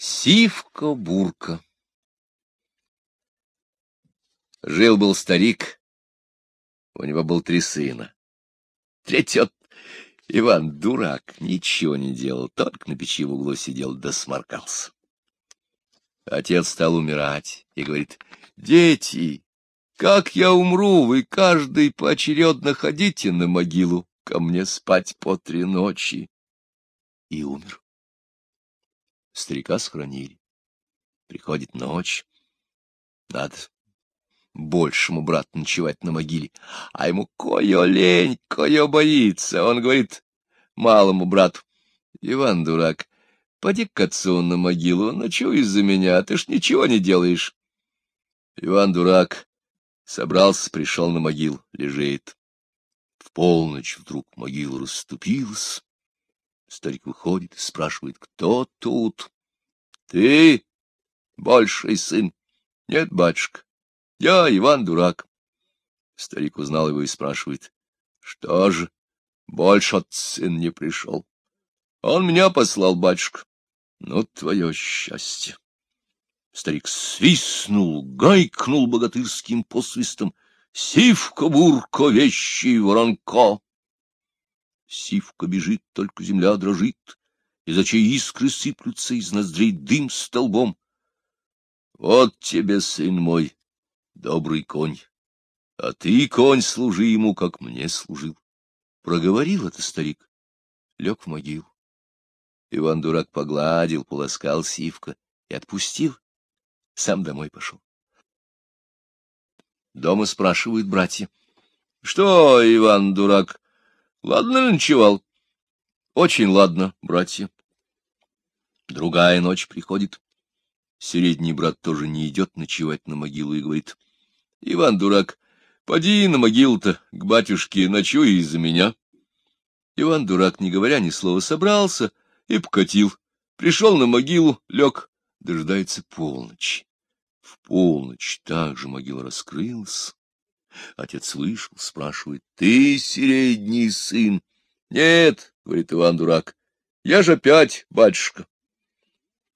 Сивка-бурка Жил-был старик, у него был три сына. Третий Иван дурак, ничего не делал, только на печи в углу сидел да сморкался. Отец стал умирать и говорит, «Дети, как я умру, вы каждый поочередно ходите на могилу ко мне спать по три ночи». И умер. Старика схоронили. Приходит ночь. Надо большему брату ночевать на могиле. А ему кое лень, кое боится. Он говорит малому брату, Иван дурак, поди к отцу на могилу, ночуй из-за меня, ты ж ничего не делаешь. Иван дурак собрался, пришел на могилу, лежит. В полночь вдруг могила расступилась. Старик выходит и спрашивает, кто тут? — Ты, больший сын? — Нет, батюшка, я Иван Дурак. Старик узнал его и спрашивает, — Что же, больше сын не пришел? Он меня послал, батюшка. Ну, твое счастье. Старик свистнул, гайкнул богатырским посвистом. Сивка-бурка, вещи воронко. Сивка бежит, только земля дрожит, из очей искры сыплются, из ноздрей дым столбом. Вот тебе, сын мой, добрый конь, а ты, конь, служи ему, как мне служил. Проговорил это старик, лег в могилу. Иван-дурак погладил, полоскал сивка и отпустил, сам домой пошел. Дома спрашивают братья. — Что, Иван-дурак, ладно ночевал? — Очень ладно, братья. Другая ночь приходит. Средний брат тоже не идет ночевать на могилу и говорит. — Иван-дурак, поди на могилу-то к батюшке, ночуй из-за меня. Иван-дурак, не говоря ни слова, собрался и покатил. Пришел на могилу, лег, дожидается полночи. В полночь также могила раскрылась. Отец вышел, спрашивает, — Ты средний сын? — Нет, — говорит Иван-дурак, — я же опять батюшка.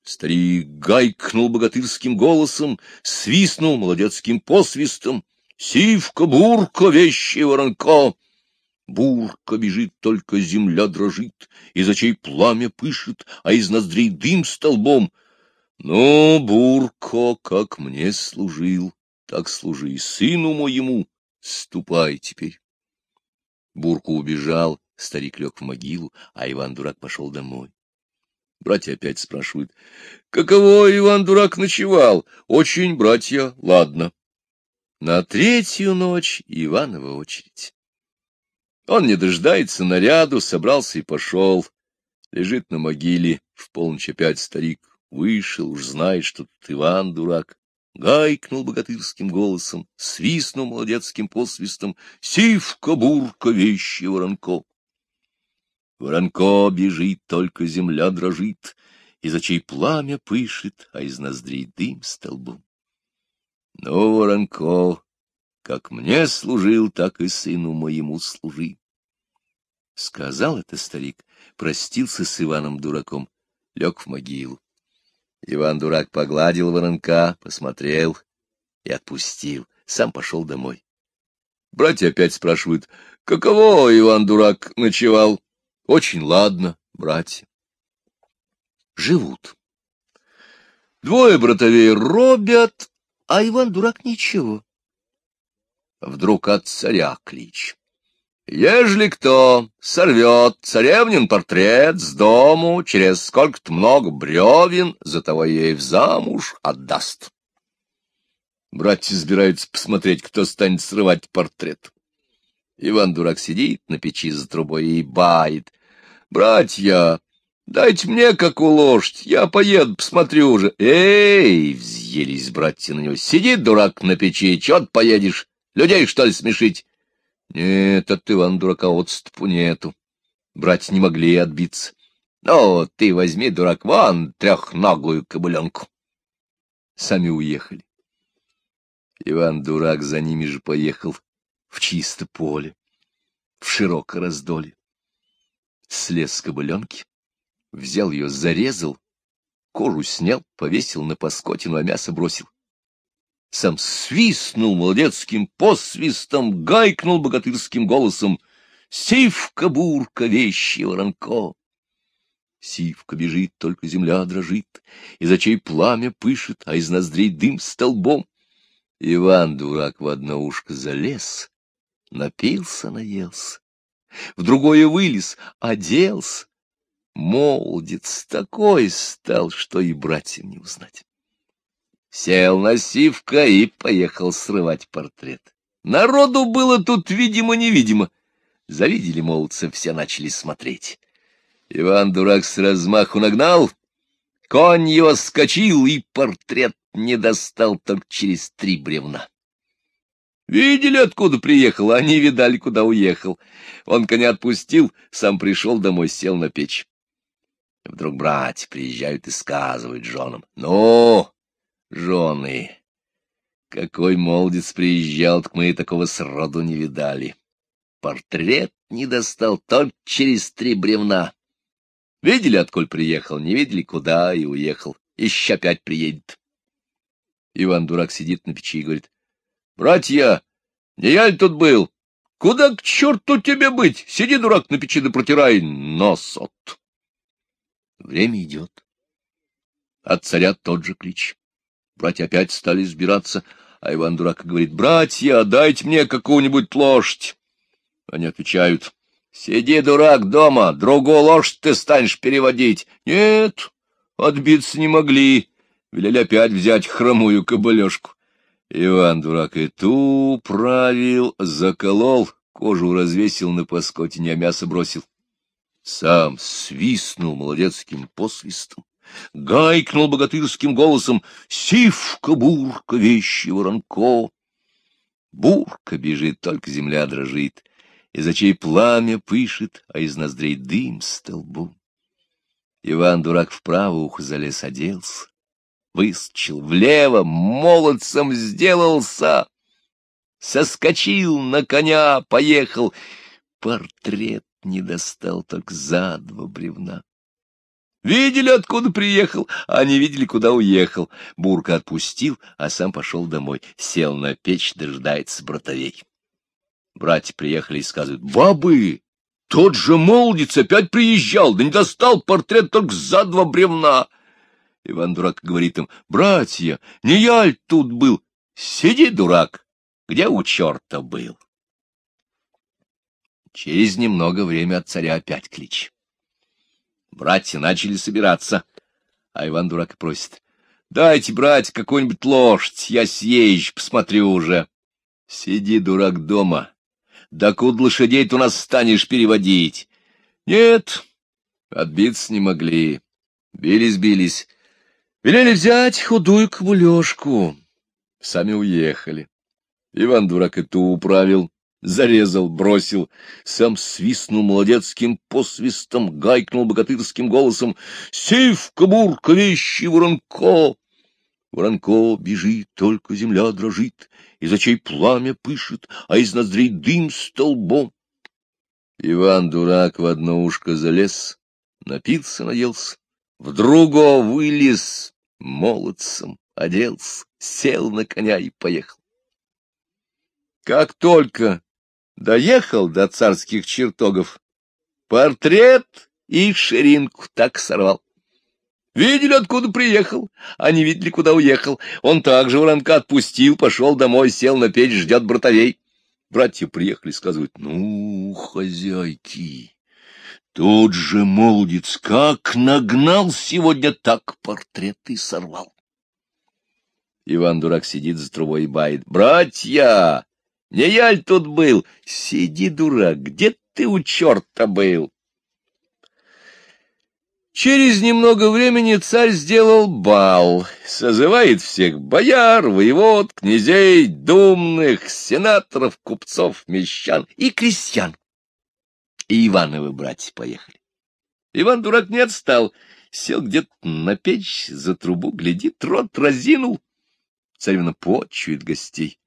Старик гайкнул богатырским голосом, свистнул молодецким посвистом. Сивка-бурка, вещи воронко! Бурка бежит, только земля дрожит, из очей пламя пышет, а из ноздрей дым столбом. Ну, Бурко, как мне служил, так служи и сыну моему, ступай теперь. Бурка убежал, старик лег в могилу, а Иван-дурак пошел домой. Братья опять спрашивают, каково Иван-дурак ночевал? Очень, братья, ладно. На третью ночь Иванова очередь. Он не дождается наряду, собрался и пошел. Лежит на могиле, в полночь опять старик вышел, уж знает, что тут Иван дурак. Гайкнул богатырским голосом, свистнул молодецким посвистом, Сивка-бурка, вещи воронко. Воронко бежит, только земля дрожит, из очей пламя пышет, а из ноздрей дым столбом. Ну, Воронко, как мне служил, так и сыну моему служи. Сказал это старик, простился с Иваном-дураком, лег в могилу. Иван-дурак погладил воронка, посмотрел и отпустил, сам пошел домой. Братья опять спрашивают, каково Иван-дурак ночевал? Очень ладно, братья. Живут. Двое братовей робят, а Иван-дурак ничего. Вдруг от царя клич. Ежели кто сорвет царевнин портрет с дому, через сколько-то много бревен, за того ей в замуж отдаст. Братья собираются посмотреть, кто станет срывать портрет. Иван-дурак сидит на печи за трубой и бает. «Братья, дайте мне как уложить, я поеду, посмотрю уже». «Эй!» — взъелись братья на него. «Сидит дурак на печи, чё ты поедешь? Людей, что ли, смешить?» «Нет, от Ивана-дурака отступу нету. Братья не могли отбиться. Ну, ты возьми, дурак, вон трехногую кобыленку». Сами уехали. Иван-дурак за ними же поехал в чисто поле, в широкое раздолье. Слез с кобыленки, взял ее, зарезал кожу снял, повесил на паскотину, а мясо бросил. Сам свистнул молодецким посвистом, гайкнул богатырским голосом. Сивка-бурка, вещи воронко. Сивка бежит, только земля дрожит, из очей пламя пышет, а из ноздрей дым столбом. Иван, дурак, в одно ушко залез, напился, наелся, в другое вылез, оделся. Молодец такой стал, что и братьям не узнать. Сел на сивка и поехал срывать портрет. Народу было тут видимо-невидимо. Завидели молодца, все начали смотреть. Иван-дурак с размаху нагнал, конь его скочил, и портрет не достал только через три бревна. Видели, откуда приехал, а не видали, куда уехал. Он коня отпустил, сам пришел домой, сел на печь. Вдруг братья приезжают и сказывают женам. Ну, жены, какой молодец приезжал, так мы такого сроду не видали. Портрет не достал только через три бревна. Видели, отколь приехал, не видели, куда и уехал. Еще опять приедет. Иван-дурак сидит на печи и говорит, — Братья, не я ли тут был? Куда к черту тебе быть? Сиди, дурак, на печи да протирай нос от. Время идет. От царя тот же клич. Братья опять стали сбираться, а Иван-дурак говорит, — Братья, дайте мне какую-нибудь лошадь. Они отвечают, — Сиди, дурак, дома, другую лошадь ты станешь переводить. Нет, отбиться не могли. Велели опять взять хромую кобылешку. Иван, дурак, и ту правил, заколол, кожу развесил на паскотине, а мясо бросил. Сам свистнул молодецким посвистом, гайкнул богатырским голосом «Сивка-бурка, вещи воронко!» Бурка бежит, только земля дрожит из очей пламя пышет, а из ноздрей дым столбом. Иван-дурак вправо ухо залез, оделся, выскочил влево, молодцем сделался, соскочил на коня, поехал. Портрет не достал, так за два бревна. Видели, откуда приехал, а не видели, куда уехал. Бурка отпустил, а сам пошел домой, сел на печь, дожидается братовей. Братья приехали и сказывают, бабы, тот же молодец опять приезжал, да не достал портрет только за два бревна. Иван Дурак говорит им, братья, не я ль тут был? Сиди, дурак, где у черта был? Через немного время от царя опять клич. Братья начали собираться, а Иван Дурак просит, дайте, братья, какую-нибудь лошадь, я съезжу, посмотрю уже. Сиди, дурак, дома, да куда лошадей ты у нас станешь переводить? Нет, отбиться не могли. Бились-бились. Велели взять худую кобылешку. Сами уехали. Иван дурак и ту управил, зарезал, бросил. Сам свистнул молодецким посвистом, гайкнул богатырским голосом. «Сивка, бурка, вещи, воронко!» Воронко бежит, только земля дрожит, из очей пламя пышет, а из ноздрей дым столбом. Иван-дурак в одно ушко залез, напился, наелся, в другое вылез, молодцем оделся, сел на коня и поехал. Как только доехал до царских чертогов, портрет и ширинку так сорвал. Видели, откуда приехал, а не видели, куда уехал. Он также воронка отпустил, пошел домой, сел на печь, ждет братовей. Братья приехали, сказывают, ну, хозяйки, тут же молодец как нагнал сегодня, так портрет и сорвал. Иван-дурак сидит за трубой и бает. Братья, не я ль тут был? Сиди, дурак, где ты у черта был? Через немного времени царь сделал бал, созывает всех бояр, воевод, князей, думных, сенаторов, купцов, мещан и крестьян. И Ивановы братья поехали. Иван-дурак не отстал, сел где-то на печь, за трубу, глядит, рот разинул. Царевна почует гостей,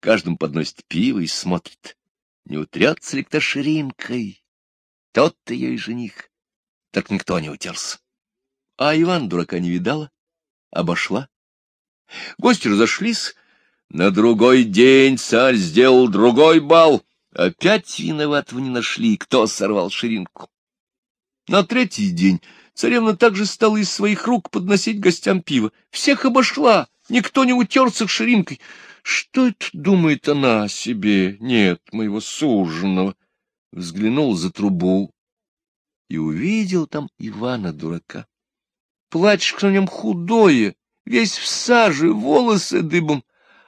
каждому подносит пиво и смотрит, не утрется ли кто ширинкой. Тот-то ее и жених так никто не утерся. а Иван дурака не видала, обошла. Гости разошлись. На другой день царь сделал другой бал. Опять виноватого не нашли, кто сорвал ширинку. На третий день царевна также стала из своих рук подносить гостям пиво. Всех обошла, никто не утерся ширинкой. Что это думает она о себе? Нет, моего суженого. Взглянул за трубу и увидел там Ивана дурака. Платьишко на нем худое, весь в саже, волосы дыбом.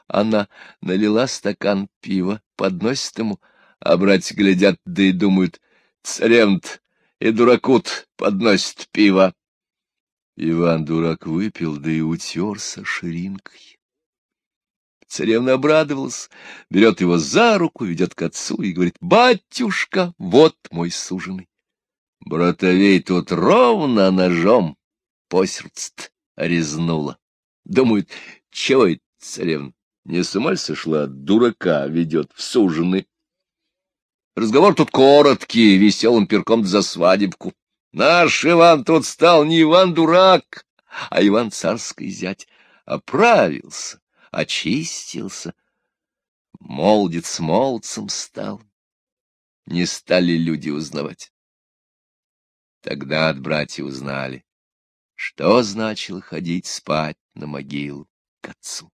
Она налила стакан пива, подносит ему, а братья глядят, да и думают, царевна и дуракут подносит пиво. Иван-дурак выпил, да и утерся ширинкой. Царевна обрадовалась, берет его за руку, ведет к отцу и говорит, «Батюшка, вот мой суженый». Братовей тут ровно ножом по сердцу резнула. Думают, чего это царевна? Не с ума сошла, дурака ведет в сужены. Разговор тут короткий, веселым перком за свадебку. Наш Иван тут стал не Иван-дурак, а Иван царский зять. Оправился, очистился, молодец молодцем стал. Не стали люди узнавать. Тогда от братьев узнали, что значило ходить спать на могилу к отцу.